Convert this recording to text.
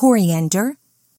coriander,